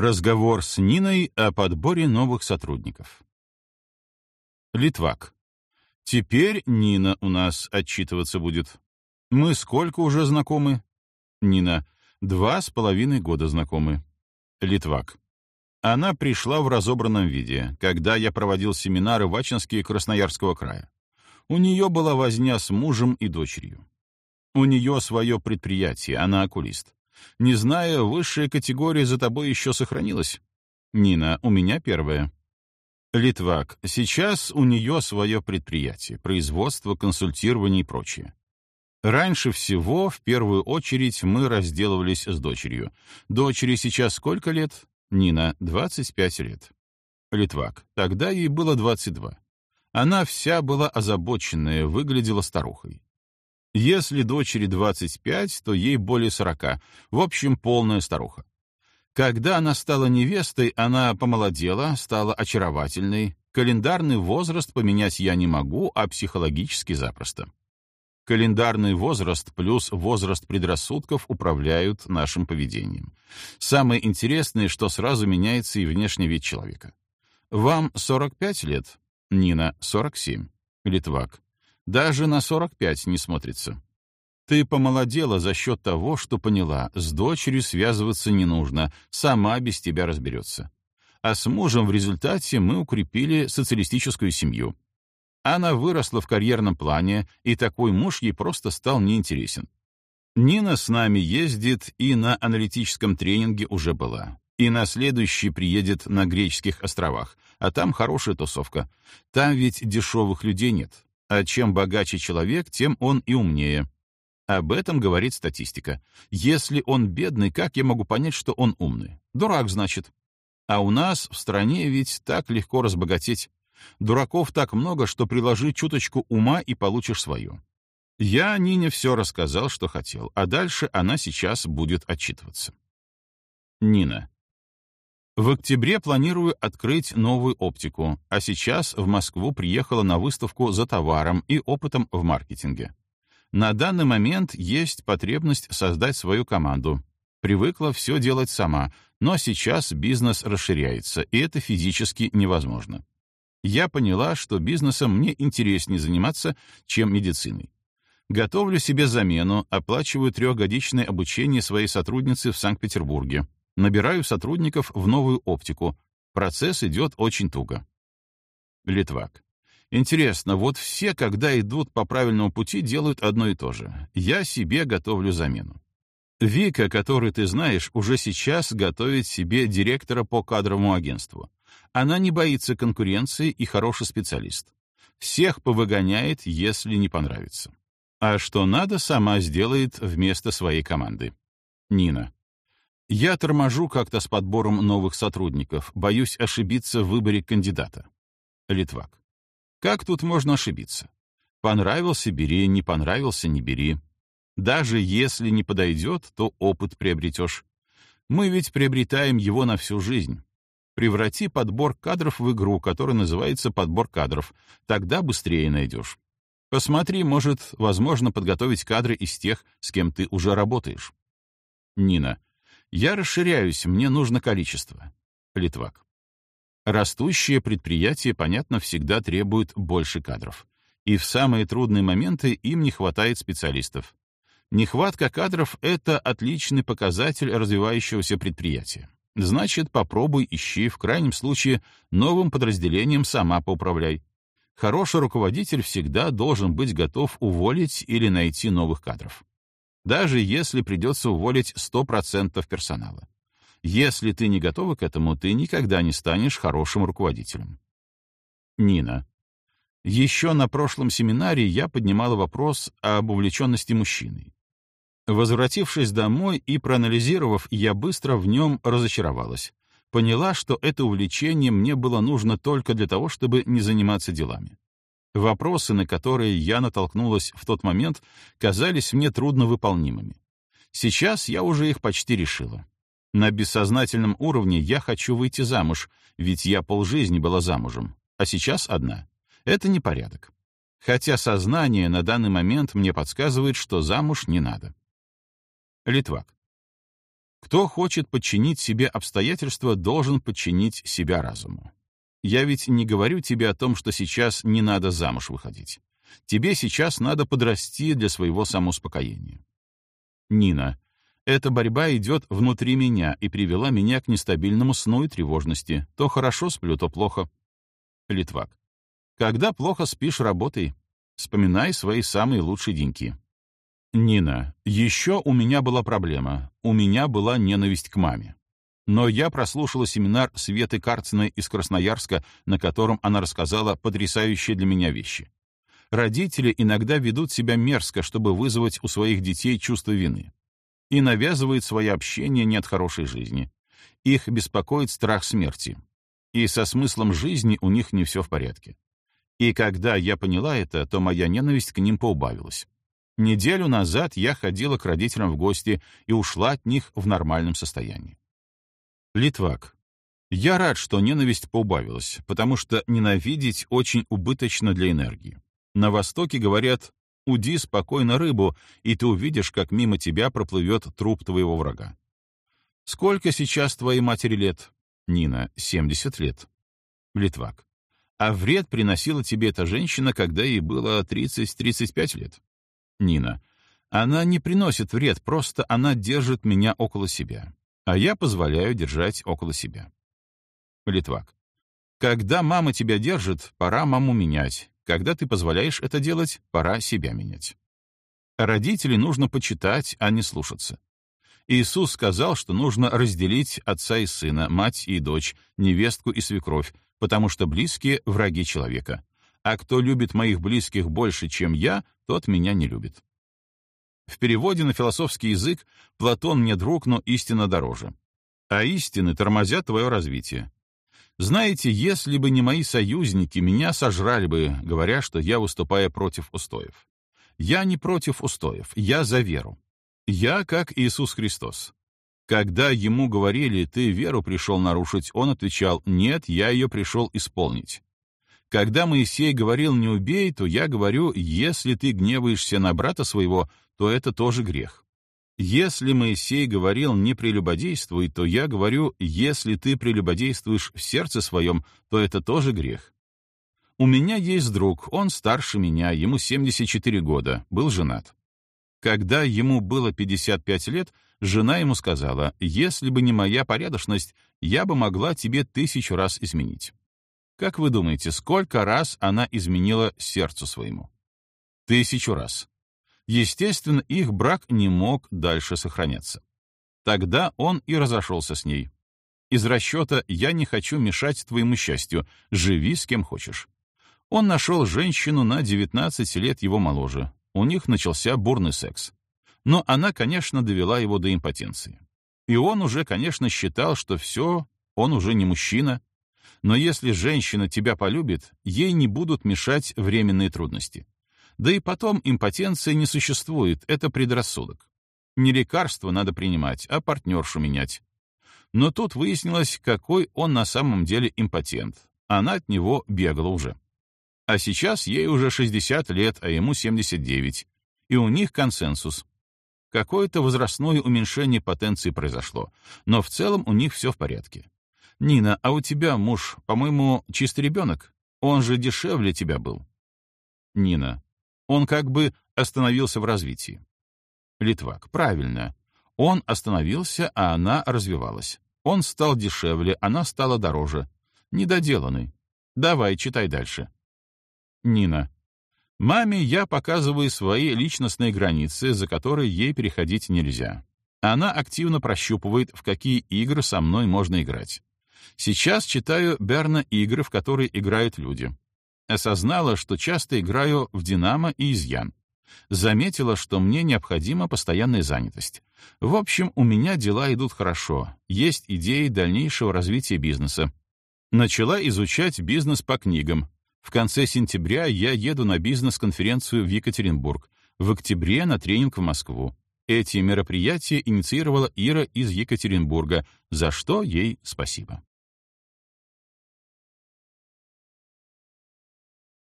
Разговор с Ниной о подборе новых сотрудников. Литвак. Теперь Нина у нас отчитываться будет. Мы сколько уже знакомы? Нина. Два с половиной года знакомы. Литвак. Она пришла в разобранном виде, когда я проводил семинары в Ачинске Красноярского края. У нее была возня с мужем и дочерью. У нее свое предприятие, она окулист. Не знаю, высшая категория за тобой еще сохранилась. Нина, у меня первая. Литвак, сейчас у нее свое предприятие, производство, консультирование и прочее. Раньше всего, в первую очередь, мы разделывались с дочерью. Дочери сейчас сколько лет? Нина, 25 лет. Литвак, тогда ей было 22. Она вся была озабоченная, выглядела старухой. Если дочери 25, то ей более 40. В общем, полная старуха. Когда она стала невестой, она помолодела, стала очаровательной. Календарный возраст поменять я не могу, а психологически запросто. Календарный возраст плюс возраст предрассудков управляют нашим поведением. Самое интересное, что сразу меняется и внешний вид человека. Вам 45 лет? Нина, 47. Литвак. Даже на 45 не смотрится. Ты помолодела за счет того, что поняла, с дочерью связываться не нужно, сама без тебя разберется. А с мужем в результате мы укрепили социалистическую семью. Она выросла в карьерном плане, и такой муж ей просто стал неинтересен. Нина с нами ездит и на аналитическом тренинге уже была. И на следующий приедет на греческих островах, а там хорошая тусовка. Там ведь дешевых людей нет, а чем богаче человек, тем он и умнее. Об этом говорит статистика. Если он бедный, как я могу понять, что он умный? Дурак, значит. А у нас в стране ведь так легко разбогатеть. Дураков так много, что приложи чуточку ума и получишь свое. Я Нине все рассказал, что хотел, а дальше она сейчас будет отчитываться. Нина. В октябре планирую открыть новую оптику, а сейчас в Москву приехала на выставку за товаром и опытом в маркетинге. На данный момент есть потребность создать свою команду. Привыкла все делать сама, но сейчас бизнес расширяется, и это физически невозможно. Я поняла, что бизнесом мне интереснее заниматься, чем медициной. Готовлю себе замену, оплачиваю трехгодичное обучение своей сотрудницы в Санкт-Петербурге. Набираю сотрудников в новую оптику. Процесс идет очень туго. Литвак. Интересно, вот все, когда идут по правильному пути, делают одно и то же. Я себе готовлю замену. Вика, который ты знаешь, уже сейчас готовит себе директора по кадровому агентству. Она не боится конкуренции и хороший специалист. Всех повыгоняет, если не понравится. А что надо, сама сделает вместо своей команды. Нина. Я торможу как-то с подбором новых сотрудников, боюсь ошибиться в выборе кандидата. Литвак. Как тут можно ошибиться? Понравился — бери, не понравился — не бери. Даже если не подойдет, то опыт приобретешь. Мы ведь приобретаем его на всю жизнь. Преврати подбор кадров в игру, которая называется подбор кадров. Тогда быстрее найдешь. Посмотри, может, возможно подготовить кадры из тех, с кем ты уже работаешь. Нина. Я расширяюсь, мне нужно количество. Литвак. Растущие предприятия, понятно, всегда требуют больше кадров. И в самые трудные моменты им не хватает специалистов. Нехватка кадров — это отличный показатель развивающегося предприятия. Значит, попробуй ищи, в крайнем случае, новым подразделением сама поуправляй. Хороший руководитель всегда должен быть готов уволить или найти новых кадров даже если придется уволить 100% персонала. Если ты не готова к этому, ты никогда не станешь хорошим руководителем. Нина. Еще на прошлом семинаре я поднимала вопрос об увлеченности мужчиной. Возвратившись домой и проанализировав, я быстро в нем разочаровалась. Поняла, что это увлечение мне было нужно только для того, чтобы не заниматься делами. Вопросы, на которые я натолкнулась в тот момент, казались мне трудновыполнимыми. Сейчас я уже их почти решила. На бессознательном уровне я хочу выйти замуж, ведь я полжизни была замужем, а сейчас одна. Это непорядок. Хотя сознание на данный момент мне подсказывает, что замуж не надо. Литвак. Кто хочет подчинить себе обстоятельства, должен подчинить себя разуму. Я ведь не говорю тебе о том, что сейчас не надо замуж выходить. Тебе сейчас надо подрасти для своего самоуспокоения. Нина. Эта борьба идет внутри меня и привела меня к нестабильному сну и тревожности. То хорошо сплю, то плохо. Литвак. Когда плохо спишь, работай. Вспоминай свои самые лучшие деньки. Нина. Еще у меня была проблема. У меня была ненависть к маме. Но я прослушала семинар Светы Карциной из Красноярска, на котором она рассказала потрясающие для меня вещи. Родители иногда ведут себя мерзко, чтобы вызвать у своих детей чувство вины. И навязывают свое общение не от хорошей жизни. Их беспокоит страх смерти. И со смыслом жизни у них не все в порядке. И когда я поняла это, то моя ненависть к ним поубавилась. Неделю назад я ходила к родителям в гости и ушла от них в нормальном состоянии. Литвак. Я рад, что ненависть поубавилась, потому что ненавидеть очень убыточно для энергии. На Востоке говорят «уди спокойно рыбу, и ты увидишь, как мимо тебя проплывет труп твоего врага». Сколько сейчас твоей матери лет? Нина, 70 лет. Литвак. А вред приносила тебе эта женщина, когда ей было 30-35 лет? Нина. Она не приносит вред, просто она держит меня около себя а я позволяю держать около себя. Литвак. Когда мама тебя держит, пора маму менять. Когда ты позволяешь это делать, пора себя менять. Родителей нужно почитать, а не слушаться. Иисус сказал, что нужно разделить отца и сына, мать и дочь, невестку и свекровь, потому что близкие — враги человека. А кто любит моих близких больше, чем я, тот меня не любит. В переводе на философский язык «Платон мне друг, но истина дороже». А истины тормозят твое развитие. Знаете, если бы не мои союзники, меня сожрали бы, говоря, что я выступаю против устоев. Я не против устоев, я за веру. Я как Иисус Христос. Когда ему говорили, ты веру пришел нарушить, он отвечал, нет, я ее пришел исполнить. Когда Моисей говорил «не убей», то я говорю, если ты гневаешься на брата своего, то это тоже грех. Если Моисей говорил «не прелюбодействуй», то я говорю, если ты прелюбодействуешь в сердце своем, то это тоже грех. У меня есть друг, он старше меня, ему 74 года, был женат. Когда ему было 55 лет, жена ему сказала, «Если бы не моя порядочность, я бы могла тебе тысячу раз изменить». Как вы думаете, сколько раз она изменила сердцу своему? Тысячу раз. Естественно, их брак не мог дальше сохраняться. Тогда он и разошелся с ней. Из расчета «я не хочу мешать твоему счастью, живи с кем хочешь». Он нашел женщину на 19 лет его моложе. У них начался бурный секс. Но она, конечно, довела его до импотенции. И он уже, конечно, считал, что все, он уже не мужчина. Но если женщина тебя полюбит, ей не будут мешать временные трудности. Да и потом импотенции не существует, это предрассудок. Не лекарство надо принимать, а партнершу менять. Но тут выяснилось, какой он на самом деле импотент. Она от него бегала уже. А сейчас ей уже 60 лет, а ему 79. И у них консенсус. Какое-то возрастное уменьшение потенции произошло, но в целом у них все в порядке. «Нина, а у тебя муж, по-моему, чистый ребенок? Он же дешевле тебя был». Нина. Он как бы остановился в развитии. Литвак. Правильно. Он остановился, а она развивалась. Он стал дешевле, она стала дороже. Недоделанный. Давай, читай дальше. Нина. Маме я показываю свои личностные границы, за которые ей переходить нельзя. Она активно прощупывает, в какие игры со мной можно играть. Сейчас читаю Берна игры, в которые играют люди. Осознала, что часто играю в «Динамо» и «Изъян». Заметила, что мне необходима постоянная занятость. В общем, у меня дела идут хорошо, есть идеи дальнейшего развития бизнеса. Начала изучать бизнес по книгам. В конце сентября я еду на бизнес-конференцию в Екатеринбург, в октябре на тренинг в Москву. Эти мероприятия инициировала Ира из Екатеринбурга, за что ей спасибо.